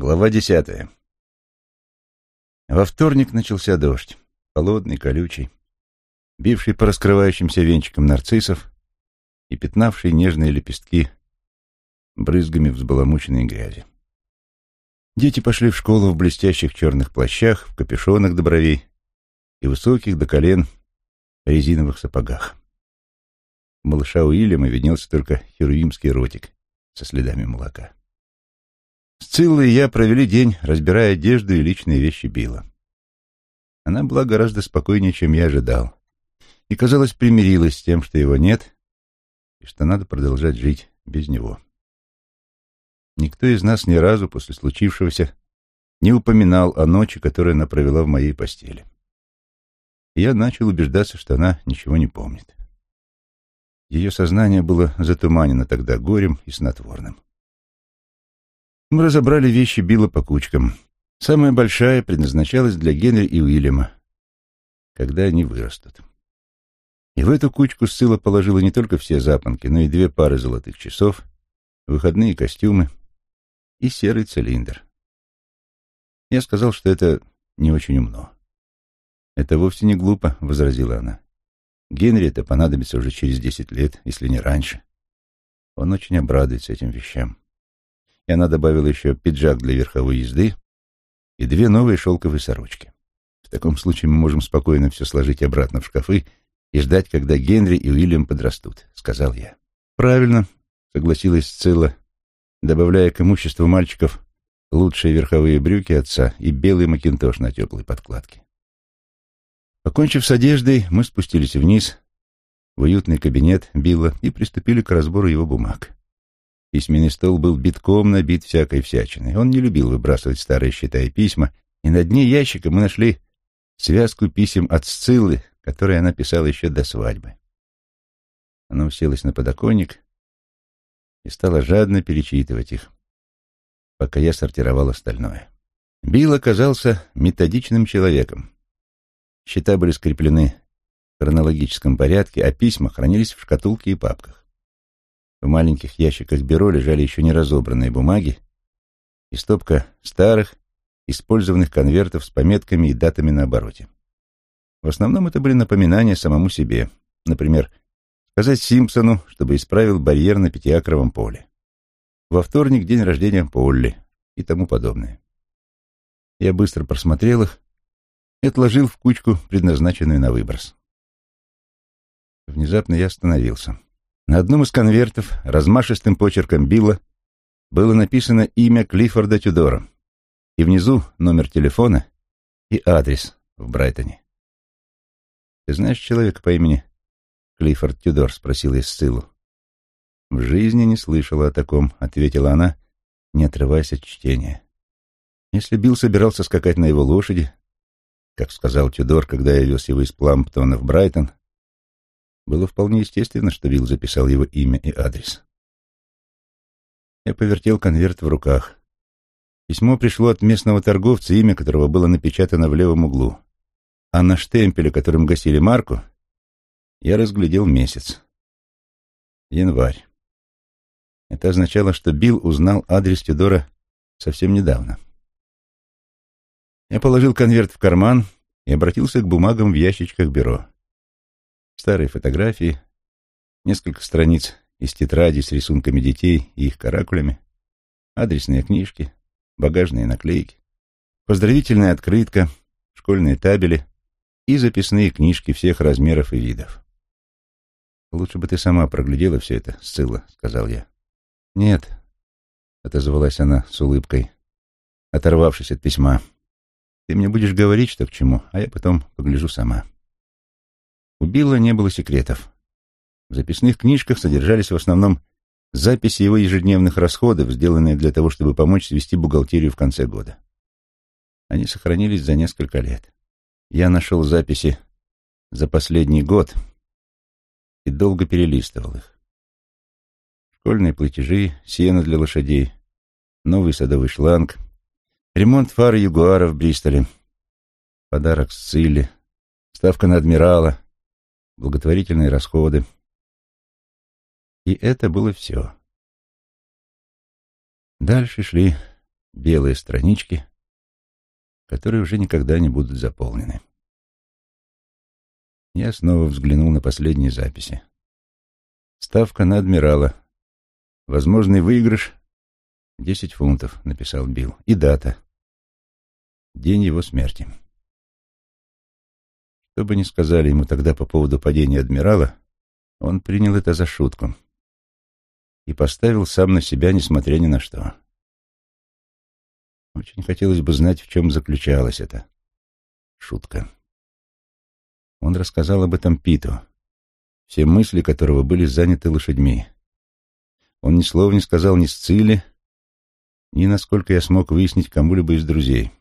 Глава десятая. Во вторник начался дождь, холодный, колючий, бивший по раскрывающимся венчикам нарциссов и пятнавший нежные лепестки брызгами взбаламученной грязи. Дети пошли в школу в блестящих черных плащах, в капюшонах до бровей и высоких до колен резиновых сапогах. У малыша Уильяма виднелся только херувимский ротик со следами молока. Сцилла и я провели день, разбирая одежду и личные вещи Билла. Она была гораздо спокойнее, чем я ожидал, и, казалось, примирилась с тем, что его нет, и что надо продолжать жить без него. Никто из нас ни разу после случившегося не упоминал о ночи, которую она провела в моей постели. И я начал убеждаться, что она ничего не помнит. Ее сознание было затуманено тогда горем и снотворным. Мы разобрали вещи Билла по кучкам. Самая большая предназначалась для Генри и Уильяма, когда они вырастут. И в эту кучку Сцилла положила не только все запонки, но и две пары золотых часов, выходные костюмы и серый цилиндр. Я сказал, что это не очень умно. «Это вовсе не глупо», — возразила она. «Генри это понадобится уже через десять лет, если не раньше. Он очень обрадуется этим вещам» и она добавила еще пиджак для верховой езды и две новые шелковые сорочки. В таком случае мы можем спокойно все сложить обратно в шкафы и ждать, когда Генри и Уильям подрастут, — сказал я. Правильно, — согласилась Цилла, добавляя к имуществу мальчиков лучшие верховые брюки отца и белый макинтош на теплой подкладке. Покончив с одеждой, мы спустились вниз в уютный кабинет Билла и приступили к разбору его бумаг. Письменный стол был битком набит всякой всячиной. Он не любил выбрасывать старые счета и письма, и на дне ящика мы нашли связку писем от Сциллы, которые она писала еще до свадьбы. Она уселась на подоконник и стала жадно перечитывать их, пока я сортировал остальное. Билл оказался методичным человеком. Счета были скреплены в хронологическом порядке, а письма хранились в шкатулке и папках. В маленьких ящиках бюро лежали еще не разобранные бумаги и стопка старых, использованных конвертов с пометками и датами на обороте. В основном это были напоминания самому себе. Например, сказать Симпсону, чтобы исправил барьер на пятиакровом поле. Во вторник день рождения Полли и тому подобное. Я быстро просмотрел их и отложил в кучку, предназначенную на выброс. Внезапно я остановился. На одном из конвертов размашистым почерком Билла было написано имя Клиффорда Тюдора, и внизу номер телефона и адрес в Брайтоне. «Ты знаешь человека по имени Клиффорд Тюдор?» — спросил я Сциллу. «В жизни не слышала о таком», — ответила она, не отрываясь от чтения. Если Билл собирался скакать на его лошади, как сказал Тюдор, когда я вез его из Пламптона в Брайтон, было вполне естественно, что Вилл записал его имя и адрес. Я повертел конверт в руках. Письмо пришло от местного торговца, имя которого было напечатано в левом углу. А на штемпеле, которым гасили марку, я разглядел месяц. Январь. Это означало, что Билл узнал адрес Тюдора совсем недавно. Я положил конверт в карман и обратился к бумагам в ящичках бюро старые фотографии, несколько страниц из тетради с рисунками детей и их каракулями, адресные книжки, багажные наклейки, поздравительная открытка, школьные табели и записные книжки всех размеров и видов. «Лучше бы ты сама проглядела все это, Сцилла», — сказал я. «Нет», — отозвалась она с улыбкой, оторвавшись от письма. «Ты мне будешь говорить, что к чему, а я потом погляжу сама». У Билла не было секретов. В записных книжках содержались в основном записи его ежедневных расходов, сделанные для того, чтобы помочь свести бухгалтерию в конце года. Они сохранились за несколько лет. Я нашел записи за последний год и долго перелистывал их. Школьные платежи, сено для лошадей, новый садовый шланг, ремонт фары Ягуара в Бристоле, подарок Сцилле, ставка на адмирала, благотворительные расходы. И это было все. Дальше шли белые странички, которые уже никогда не будут заполнены. Я снова взглянул на последние записи. Ставка на адмирала. Возможный выигрыш — десять фунтов, написал Билл. И дата. День его смерти. Что бы ни сказали ему тогда по поводу падения адмирала, он принял это за шутку и поставил сам на себя, несмотря ни на что. Очень хотелось бы знать, в чем заключалась эта шутка. Он рассказал об этом Питу, все мысли которого были заняты лошадьми. Он ни слова не сказал ни Сциле, ни, насколько я смог выяснить, кому-либо из друзей.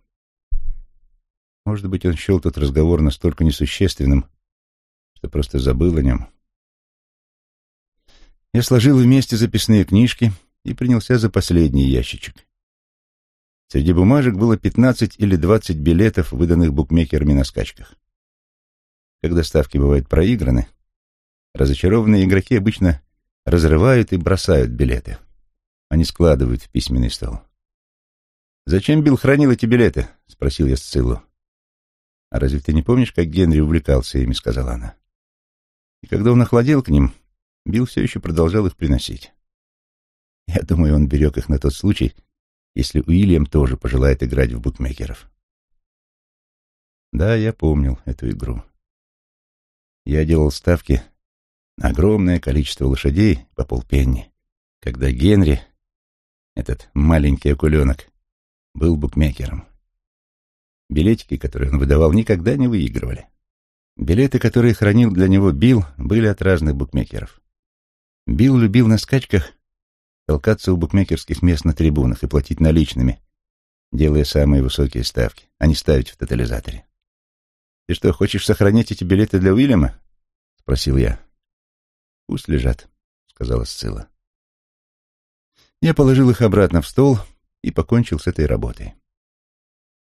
Может быть, он счел тот разговор настолько несущественным, что просто забыл о нем. Я сложил вместе записные книжки и принялся за последний ящичек. Среди бумажек было пятнадцать или двадцать билетов, выданных букмекерами на скачках. Когда ставки бывают проиграны, разочарованные игроки обычно разрывают и бросают билеты. Они складывают в письменный стол. «Зачем Билл хранил эти билеты?» — спросил я Сциллу. «А разве ты не помнишь, как Генри увлекался ими?» — сказала она. И когда он охладел к ним, Билл все еще продолжал их приносить. Я думаю, он берег их на тот случай, если Уильям тоже пожелает играть в букмекеров. Да, я помнил эту игру. Я делал ставки на огромное количество лошадей по полпенни, когда Генри, этот маленький акуленок, был букмекером. Билетики, которые он выдавал, никогда не выигрывали. Билеты, которые хранил для него Билл, были от разных букмекеров. Билл любил на скачках толкаться у букмекерских мест на трибунах и платить наличными, делая самые высокие ставки, а не ставить в тотализаторе. «Ты что, хочешь сохранить эти билеты для Уильяма?» — спросил я. «Пусть лежат», — сказала Сцилла. Я положил их обратно в стол и покончил с этой работой.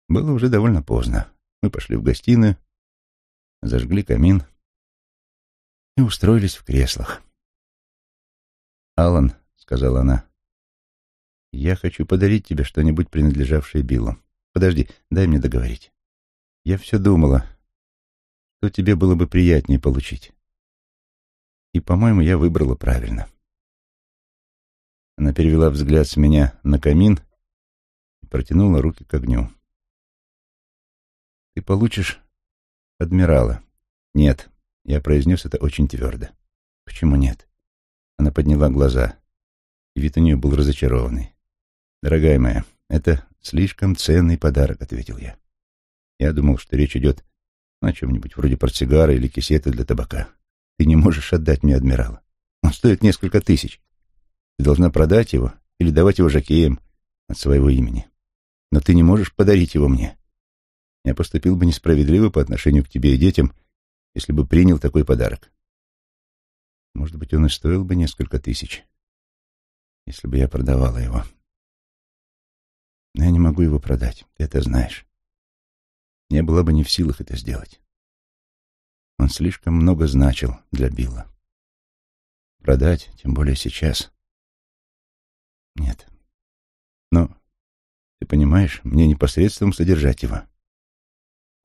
Было уже довольно поздно. Мы пошли в гостиную, зажгли камин и устроились в креслах. «Алан», — сказала она, — «я хочу подарить тебе что-нибудь, принадлежавшее Биллу. Подожди, дай мне договорить. Я все думала, что тебе было бы приятнее получить. И, по-моему, я выбрала правильно». Она перевела взгляд с меня на камин и протянула руки к огню. «Ты получишь адмирала». «Нет», — я произнес это очень твердо. «Почему нет?» Она подняла глаза, и вид у нее был разочарованный. «Дорогая моя, это слишком ценный подарок», — ответил я. Я думал, что речь идет о чем-нибудь вроде портсигара или кисета для табака. Ты не можешь отдать мне адмирала. Он стоит несколько тысяч. Ты должна продать его или давать его жакеям от своего имени. Но ты не можешь подарить его мне. Я поступил бы несправедливо по отношению к тебе и детям, если бы принял такой подарок. Может быть, он и стоил бы несколько тысяч, если бы я продавала его. Но я не могу его продать, ты это знаешь. Я была бы не в силах это сделать. Он слишком много значил для Билла. Продать, тем более сейчас. Нет. Но, ты понимаешь, мне непосредственно содержать его.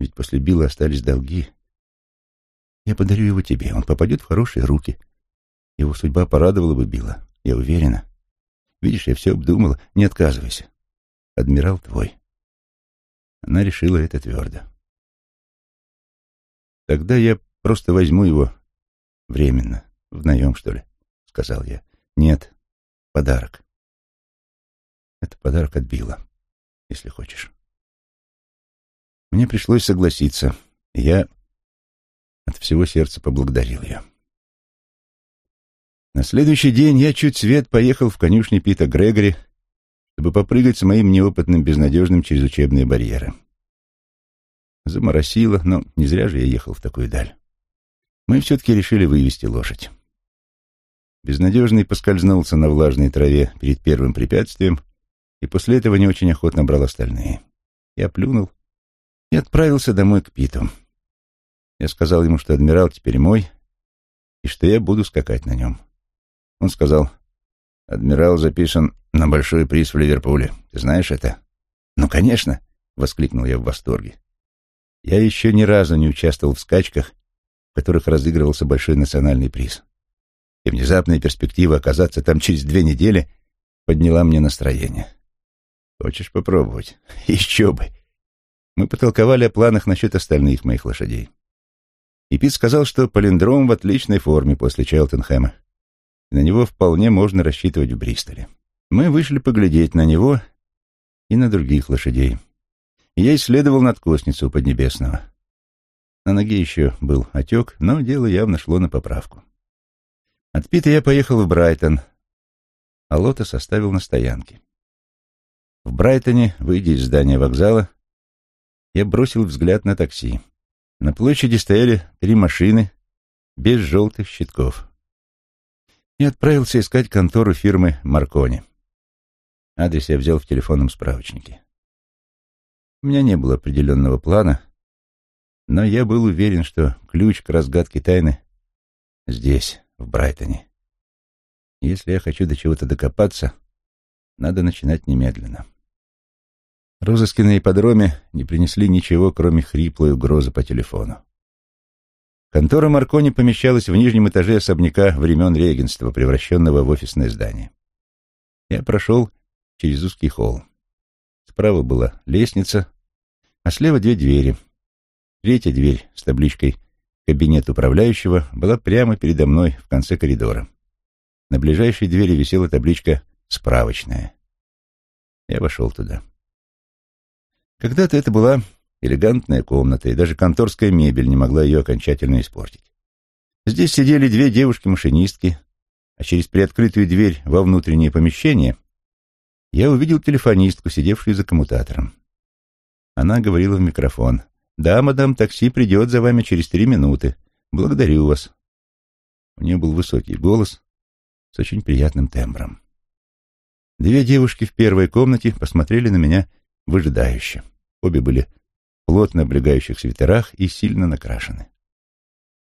Ведь после Билла остались долги. Я подарю его тебе, он попадет в хорошие руки — его судьба порадовала бы Билла, я уверена. Видишь, я все обдумала, не отказывайся. Адмирал твой. Она решила это твердо. Тогда я просто возьму его временно, в наем, что ли, сказал я. Нет, подарок. Это подарок от Билла, если хочешь. Мне пришлось согласиться, я от всего сердца поблагодарил ее. На следующий день я чуть свет поехал в конюшни Пита Грегори, чтобы попрыгать с моим неопытным безнадежным через учебные барьеры. Заморосило, но не зря же я ехал в такую даль. Мы все-таки решили вывести лошадь. Безнадежный поскользнулся на влажной траве перед первым препятствием и после этого не очень охотно брал остальные. Я плюнул и отправился домой к Питу. Я сказал ему, что адмирал теперь мой, и что я буду скакать на нем. Он сказал, «Адмирал записан на большой приз в Ливерпуле. Ты знаешь это?» «Ну, конечно!» — воскликнул я в восторге. Я еще ни разу не участвовал в скачках, в которых разыгрывался большой национальный приз. И внезапная перспектива оказаться там через две недели подняла мне настроение. Хочешь попробовать? Еще бы! Мы потолковали о планах насчет остальных моих лошадей. И Пит сказал, что палиндром в отличной форме после Челтенхэма. На него вполне можно рассчитывать в Бристоле. Мы вышли поглядеть на него и на других лошадей. Я исследовал надкосницу Поднебесного. На ноге еще был отек, но дело явно шло на поправку. От Пита я поехал в Брайтон, а Лотос оставил на стоянке. В Брайтоне, выйдя из здания вокзала, я бросил взгляд на такси. На площади стояли три машины без желтых щитков. И отправился искать контору фирмы «Маркони». Адрес я взял в телефонном справочнике. У меня не было определенного плана, но я был уверен, что ключ к разгадке тайны здесь, в Брайтоне. Если я хочу до чего-то докопаться, надо начинать немедленно. Розыски на ипподроме не принесли ничего, кроме хриплой угрозы по телефону. Контора Маркони помещалась в нижнем этаже особняка времен регенства, превращенного в офисное здание. Я прошел через узкий холл. Справа была лестница, а слева две двери. Третья дверь с табличкой «Кабинет управляющего» была прямо передо мной в конце коридора. На ближайшей двери висела табличка «Справочная». Я вошел туда. Когда-то это была элегантная комната, и даже конторская мебель не могла ее окончательно испортить. Здесь сидели две девушки-машинистки, а через приоткрытую дверь во внутреннее помещение я увидел телефонистку, сидевшую за коммутатором. Она говорила в микрофон. «Да, мадам, такси придет за вами через три минуты. Благодарю вас». У нее был высокий голос с очень приятным тембром. Две девушки в первой комнате посмотрели на меня выжидающе. Обе были плотно облегающих свитерах и сильно накрашены.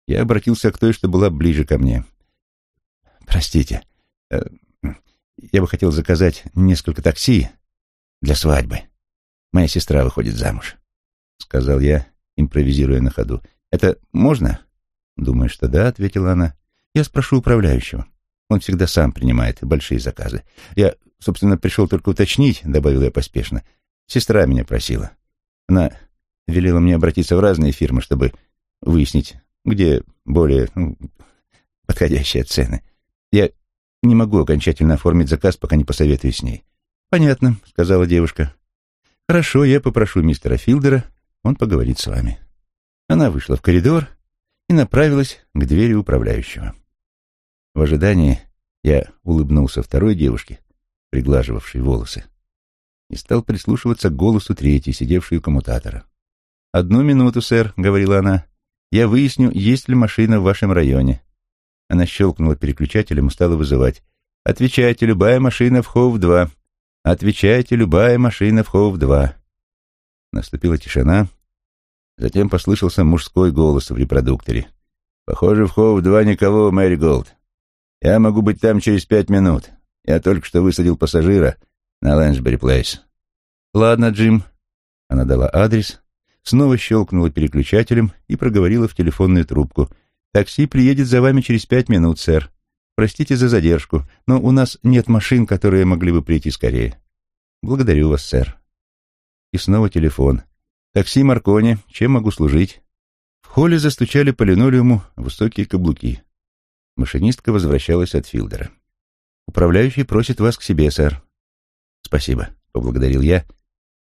Я обратился к той, что была ближе ко мне. «Простите, э, я бы хотел заказать несколько такси для свадьбы. Моя сестра выходит замуж», — сказал я, импровизируя на ходу. «Это можно?» «Думаю, что да», — ответила она. «Я спрошу управляющего. Он всегда сам принимает большие заказы. Я, собственно, пришел только уточнить», — добавил я поспешно. Сестра меня просила. Она велела мне обратиться в разные фирмы, чтобы выяснить, где более ну, подходящие цены. Я не могу окончательно оформить заказ, пока не посоветуюсь с ней. «Понятно», — сказала девушка. «Хорошо, я попрошу мистера Филдера, он поговорит с вами». Она вышла в коридор и направилась к двери управляющего. В ожидании я улыбнулся второй девушке, приглаживавшей волосы и стал прислушиваться к голосу третьей, сидевшей у коммутатора. «Одну минуту, сэр», — говорила она. «Я выясню, есть ли машина в вашем районе». Она щелкнула переключателем и стала вызывать. «Отвечайте, любая машина в Хоув-2. Отвечайте, любая машина в Хоув-2». Наступила тишина. Затем послышался мужской голос в репродукторе. «Похоже, в Хоув-2 никого, Мэри Голд. Я могу быть там через пять минут. Я только что высадил пассажира, на Лэнсбери Плейс. Ладно, Джим. Она дала адрес, снова щелкнула переключателем и проговорила в телефонную трубку. Такси приедет за вами через пять минут, сэр. Простите за задержку, но у нас нет машин, которые могли бы прийти скорее. Благодарю вас, сэр. И снова телефон. Такси Маркони, чем могу служить? В холле застучали по линолеуму высокие каблуки. Машинистка возвращалась от Филдера. «Управляющий просит вас к себе, сэр». «Спасибо», — поблагодарил я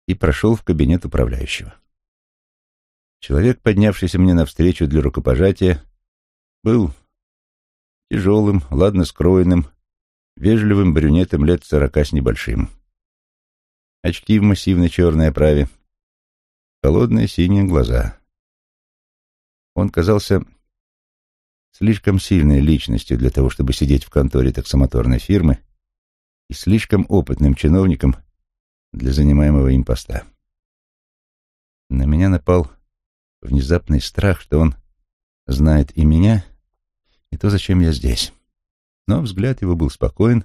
и прошел в кабинет управляющего. Человек, поднявшийся мне навстречу для рукопожатия, был тяжелым, ладно скроенным, вежливым брюнетом лет сорока с небольшим. Очки в массивной черной оправе, холодные синие глаза. Он казался слишком сильной личностью для того, чтобы сидеть в конторе таксомоторной фирмы и слишком опытным чиновником для занимаемого им поста. На меня напал внезапный страх, что он знает и меня, и то, зачем я здесь. Но взгляд его был спокоен,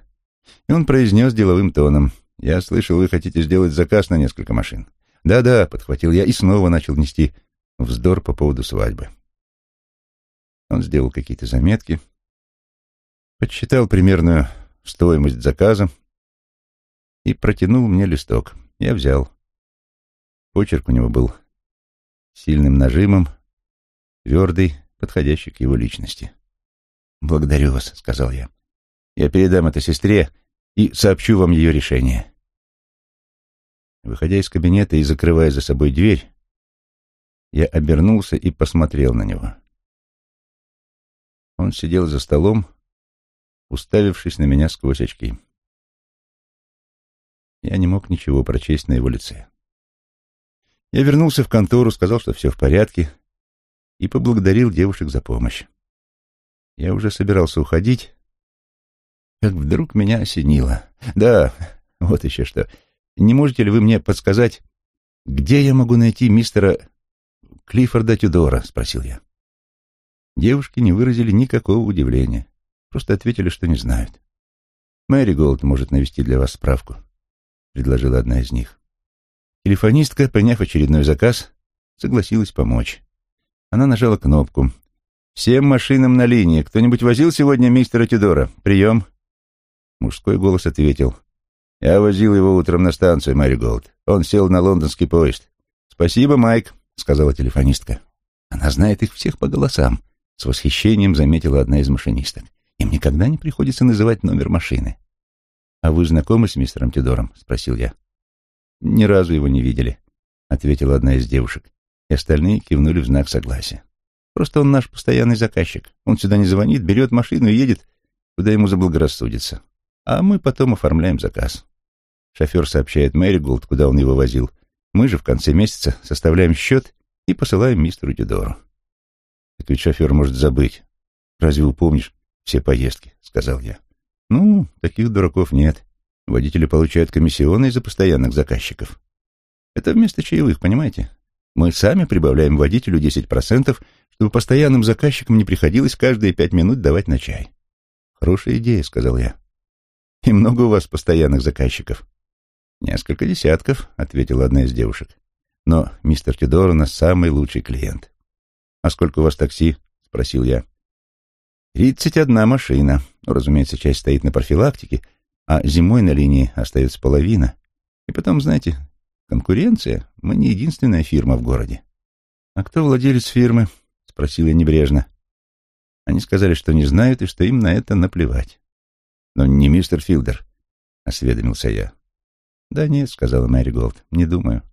и он произнес деловым тоном, «Я слышал, вы хотите сделать заказ на несколько машин». «Да-да», — подхватил я и снова начал нести вздор по поводу свадьбы. Он сделал какие-то заметки, подсчитал примерную стоимость заказа и протянул мне листок. Я взял. Почерк у него был сильным нажимом, твердый, подходящий к его личности. «Благодарю вас», — сказал я. «Я передам это сестре и сообщу вам ее решение». Выходя из кабинета и закрывая за собой дверь, я обернулся и посмотрел на него. Он сидел за столом, уставившись на меня сквозь очки. Я не мог ничего прочесть на его лице. Я вернулся в контору, сказал, что все в порядке, и поблагодарил девушек за помощь. Я уже собирался уходить, как вдруг меня осенило. Да, вот еще что. Не можете ли вы мне подсказать, где я могу найти мистера Клиффорда Тюдора? — спросил я. Девушки не выразили никакого удивления, просто ответили, что не знают. Мэри Голд может навести для вас справку. — предложила одна из них. Телефонистка, поняв очередной заказ, согласилась помочь. Она нажала кнопку. «Всем машинам на линии. Кто-нибудь возил сегодня мистера Тюдора? Прием!» Мужской голос ответил. «Я возил его утром на станцию, Мэри Голд. Он сел на лондонский поезд». «Спасибо, Майк», — сказала телефонистка. «Она знает их всех по голосам», — с восхищением заметила одна из машинисток. «Им никогда не приходится называть номер машины». «А вы знакомы с мистером Тюдором?» — спросил я. «Ни разу его не видели», — ответила одна из девушек, и остальные кивнули в знак согласия. «Просто он наш постоянный заказчик. Он сюда не звонит, берет машину и едет, куда ему заблагорассудится. А мы потом оформляем заказ». Шофер сообщает Мэри Голд, куда он его возил. Мы же в конце месяца составляем счет и посылаем мистеру Тюдору. «Так ведь шофер может забыть. Разве упомнишь все поездки?» — сказал я. Ну, таких дураков нет. Водители получают комиссионные за постоянных заказчиков. Это вместо чаевых, понимаете? Мы сами прибавляем водителю 10%, чтобы постоянным заказчикам не приходилось каждые пять минут давать на чай. Хорошая идея, сказал я. И много у вас постоянных заказчиков? Несколько десятков, ответила одна из девушек. Но мистер Тидор у нас самый лучший клиент. А сколько у вас такси? спросил я. Тридцать одна машина. Разумеется, часть стоит на профилактике, а зимой на линии остается половина. И потом, знаете, конкуренция. Мы не единственная фирма в городе. А кто владелец фирмы? Спросил я небрежно. Они сказали, что не знают и что им на это наплевать. Но не мистер Филдер, осведомился я. Да нет, сказала Мэри Голд, не думаю.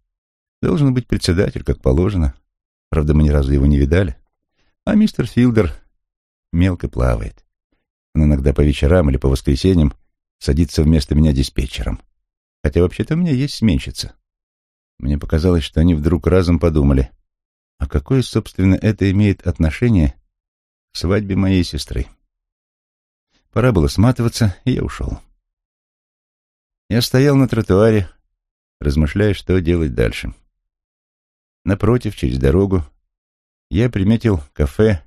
Должен быть председатель, как положено. Правда, мы ни разу его не видали. А мистер Филдер мелко плавает. Он иногда по вечерам или по воскресеньям садится вместо меня диспетчером. Хотя вообще-то у меня есть сменщица. Мне показалось, что они вдруг разом подумали, а какое, собственно, это имеет отношение к свадьбе моей сестры. Пора было сматываться, и я ушел. Я стоял на тротуаре, размышляя, что делать дальше. Напротив, через дорогу, я приметил кафе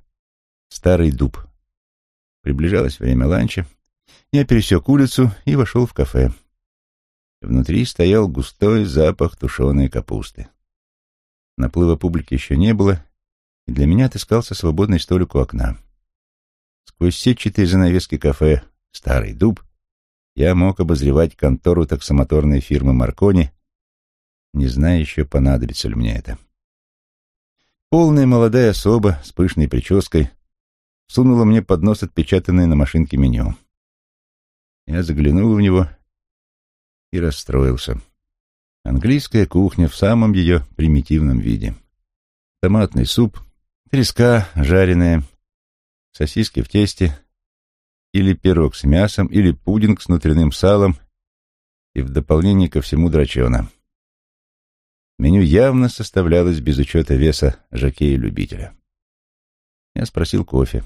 Старый дуб. Приближалось время ланча. Я пересек улицу и вошел в кафе. Внутри стоял густой запах тушеной капусты. Наплыва публики еще не было, и для меня отыскался свободный столик у окна. Сквозь сетчатые занавески кафе «Старый дуб» я мог обозревать контору таксомоторной фирмы «Маркони», не зная еще, понадобится ли мне это. Полная молодая особа с пышной прической сунула мне под нос отпечатанное на машинке меню. Я заглянул в него и расстроился. Английская кухня в самом ее примитивном виде. Томатный суп, треска жареная, сосиски в тесте, или пирог с мясом, или пудинг с внутренним салом и в дополнение ко всему драчена. Меню явно составлялось без учета веса жокея-любителя. Я спросил кофе.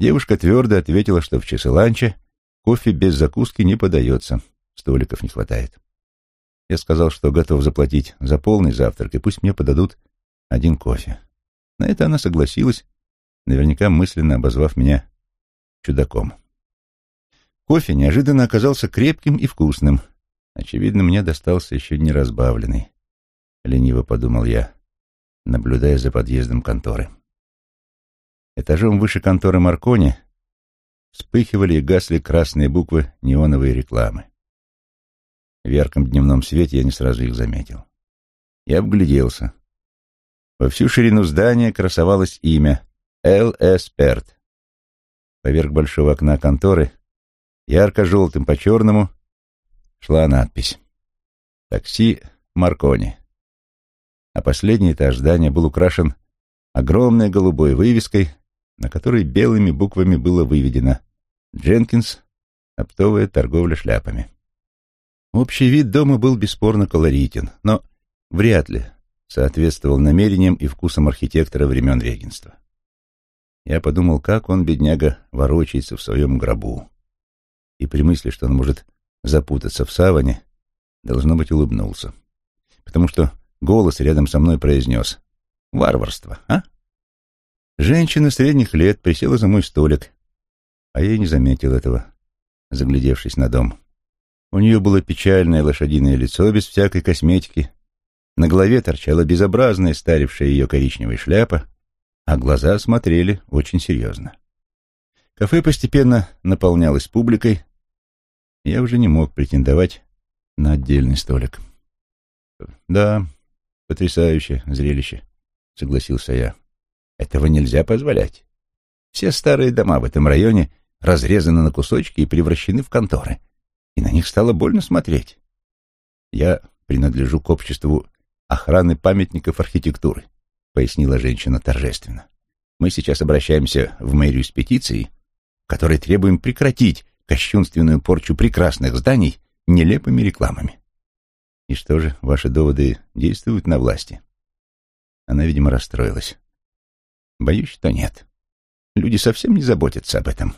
Девушка твердо ответила, что в часы ланча кофе без закуски не подается, столиков не хватает. Я сказал, что готов заплатить за полный завтрак, и пусть мне подадут один кофе. На это она согласилась, наверняка мысленно обозвав меня чудаком. Кофе неожиданно оказался крепким и вкусным, Очевидно, мне достался еще не разбавленный, лениво подумал я, наблюдая за подъездом конторы. Этажом выше конторы Маркони вспыхивали и гасли красные буквы неоновой рекламы. В ярком дневном свете я не сразу их заметил. Я обгляделся. Во всю ширину здания красовалось имя «Л.С. Перт». Поверх большого окна конторы, ярко-желтым по черному, шла надпись «Такси Маркони». А последний этаж здания был украшен огромной голубой вывеской, на которой белыми буквами было выведено «Дженкинс. Оптовая торговля шляпами». Общий вид дома был бесспорно колоритен, но вряд ли соответствовал намерениям и вкусам архитектора времен регенства. Я подумал, как он, бедняга, ворочается в своем гробу. И при мысли, что он может запутаться в саване, должно быть, улыбнулся. Потому что голос рядом со мной произнес «Варварство, а?» Женщина средних лет присела за мой столик, а я не заметил этого, заглядевшись на дом. У нее было печальное лошадиное лицо без всякой косметики, на голове торчала безобразная старевшая ее коричневая шляпа, а глаза смотрели очень серьезно. Кафе постепенно наполнялось публикой, я уже не мог претендовать на отдельный столик. «Да, потрясающее зрелище», — согласился я. «Этого нельзя позволять. Все старые дома в этом районе разрезаны на кусочки и превращены в конторы, и на них стало больно смотреть. Я принадлежу к обществу охраны памятников архитектуры», — пояснила женщина торжественно. «Мы сейчас обращаемся в мэрию с петицией, которой требуем прекратить кощунственную порчу прекрасных зданий нелепыми рекламами. И что же, ваши доводы действуют на власти? Она, видимо, расстроилась. Боюсь, что нет. Люди совсем не заботятся об этом.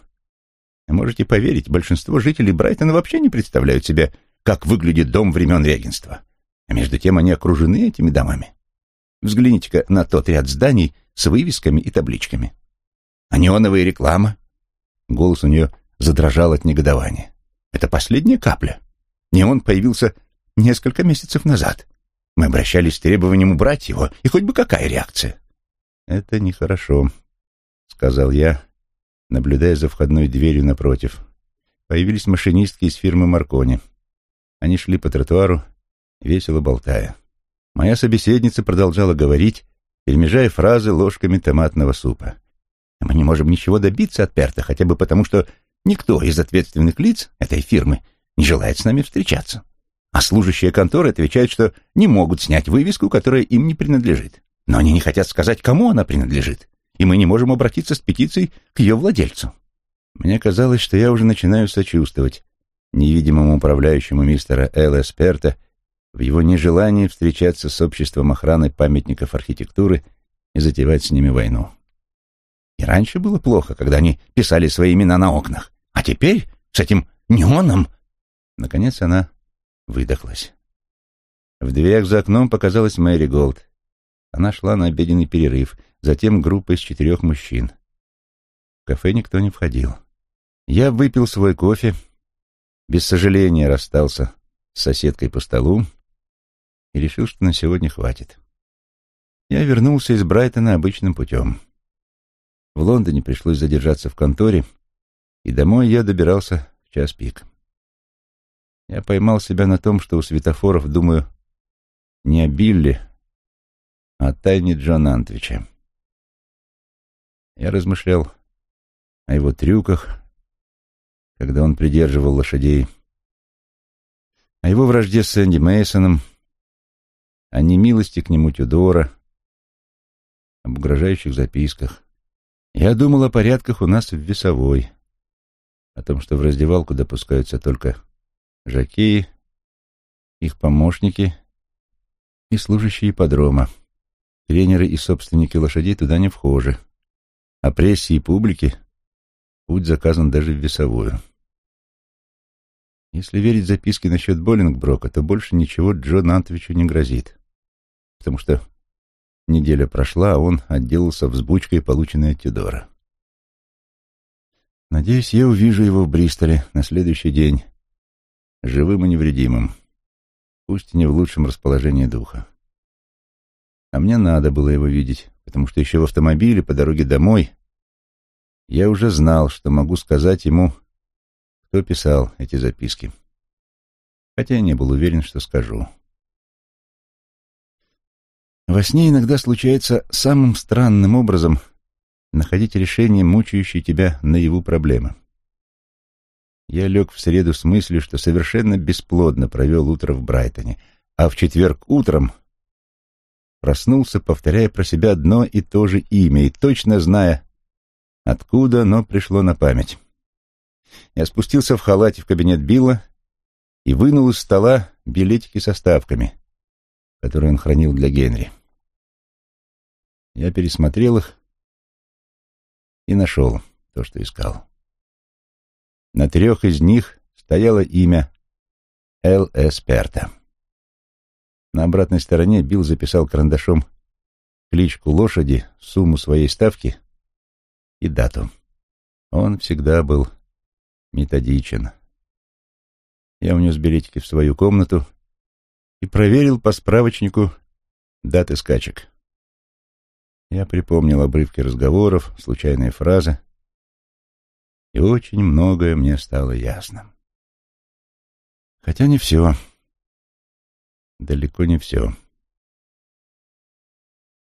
Можете поверить, большинство жителей Брайтона вообще не представляют себе, как выглядит дом времен регенства. А между тем они окружены этими домами. Взгляните-ка на тот ряд зданий с вывесками и табличками. А неоновая реклама? Голос у нее задрожал от негодования. Это последняя капля. Неон появился несколько месяцев назад. Мы обращались с требованием убрать его, и хоть бы какая реакция. Это нехорошо, сказал я, наблюдая за входной дверью напротив. Появились машинистки из фирмы Маркони. Они шли по тротуару, весело болтая. Моя собеседница продолжала говорить, перемежая фразы ложками томатного супа. Мы не можем ничего добиться от Перта, хотя бы потому, что Никто из ответственных лиц этой фирмы не желает с нами встречаться. А служащие конторы отвечают, что не могут снять вывеску, которая им не принадлежит. Но они не хотят сказать, кому она принадлежит, и мы не можем обратиться с петицией к ее владельцу. Мне казалось, что я уже начинаю сочувствовать невидимому управляющему мистера Элла Сперта в его нежелании встречаться с обществом охраны памятников архитектуры и затевать с ними войну. И раньше было плохо, когда они писали свои имена на окнах. А теперь с этим неоном...» Наконец она выдохлась. В дверях за окном показалась Мэри Голд. Она шла на обеденный перерыв, затем группа из четырех мужчин. В кафе никто не входил. Я выпил свой кофе, без сожаления расстался с соседкой по столу и решил, что на сегодня хватит. Я вернулся из Брайтона обычным путем. В Лондоне пришлось задержаться в конторе, и домой я добирался в час пик. Я поймал себя на том, что у светофоров думаю не о Билли, о тайне Джона Антвича. Я размышлял о его трюках, когда он придерживал лошадей, о его вражде с Энди Мейсоном, о немилости к нему Тюдора, об угрожающих записках. Я думал о порядках у нас в весовой, о том, что в раздевалку допускаются только жакеи, их помощники и служащие подрома. Тренеры и собственники лошадей туда не вхожи. А прессе и публике путь заказан даже в весовую. Если верить записке насчет Боллингброка, то больше ничего Джо Нантовичу не грозит. Потому что неделя прошла, а он отделался взбучкой, полученной от Тюдора. Надеюсь, я увижу его в Бристоле на следующий день, живым и невредимым. пусть и не в лучшем расположении духа. А мне надо было его видеть, потому что еще в автомобиле по дороге домой я уже знал, что могу сказать ему, кто писал эти записки. Хотя я не был уверен, что скажу. Во сне иногда случается самым странным образом находить решение мучающей тебя наяву проблемы. Я лег в среду с мыслью, что совершенно бесплодно провел утро в Брайтоне, а в четверг утром проснулся, повторяя про себя одно и то же имя и точно зная, откуда оно пришло на память. Я спустился в халате в кабинет Билла и вынул из стола билетики со ставками, которые он хранил для Генри. Я пересмотрел их и нашел то, что искал. На трех из них стояло имя Л. С. На обратной стороне Билл записал карандашом кличку лошади, сумму своей ставки и дату. Он всегда был методичен. Я унес билетики в свою комнату и проверил по справочнику даты скачек. Я припомнил обрывки разговоров, случайные фразы, и очень многое мне стало ясно. Хотя не все. Далеко не все.